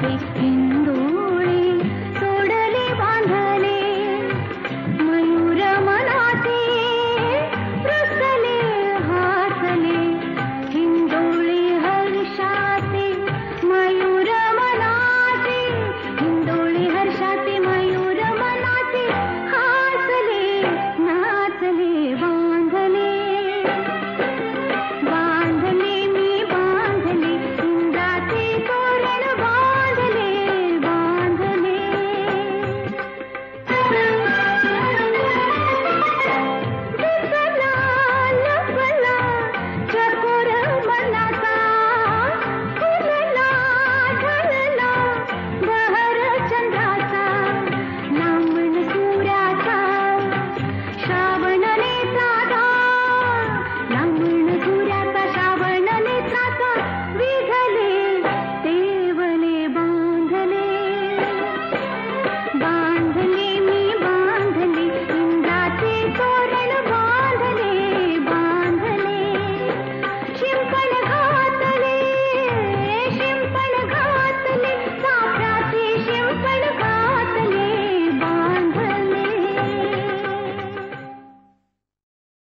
ಕಿಂದು